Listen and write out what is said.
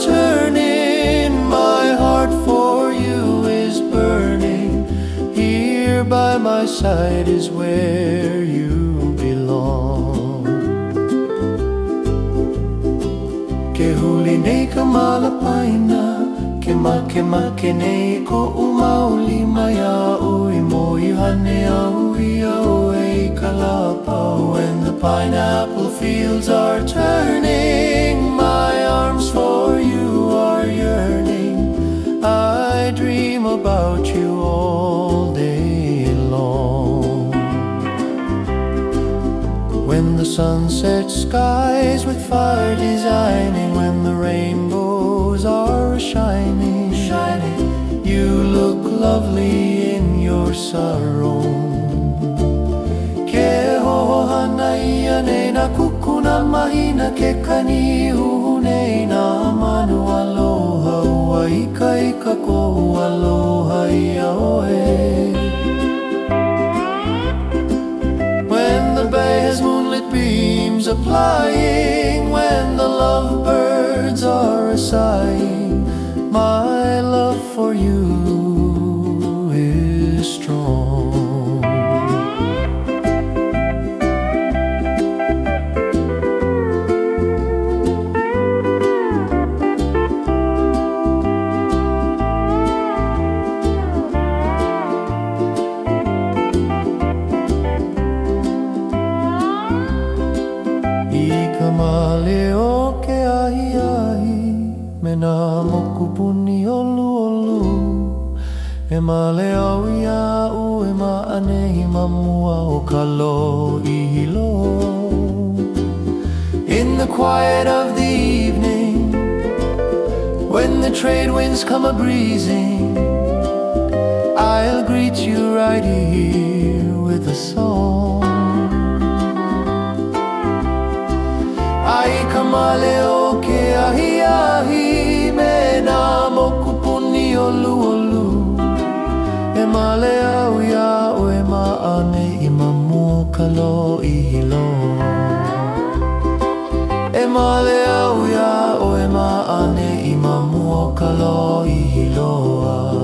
turning My heart for you is burning. Here by my side is where you belong. Ke huli nei ka malapaina Ke make make nei ko umauli mai a ui. Mo i hane a ui a ui ka lapa When the pineapple fields are turning about you all day long. When the sunset skies with fire designing When the rainbows are shining, shining You look lovely in your sarong. Ke hoho hana na kukuna mahina Ke kani uhu lovebirds are a sighing My love for you Me nā moku puni olu olu. E male au ia u e ma ane i mamua o ka lo i hilo. In the quiet of the evening When the trade winds come a breezing I'll greet you right here with a song male au ia oe ma ane i mamua kalo i hiloa.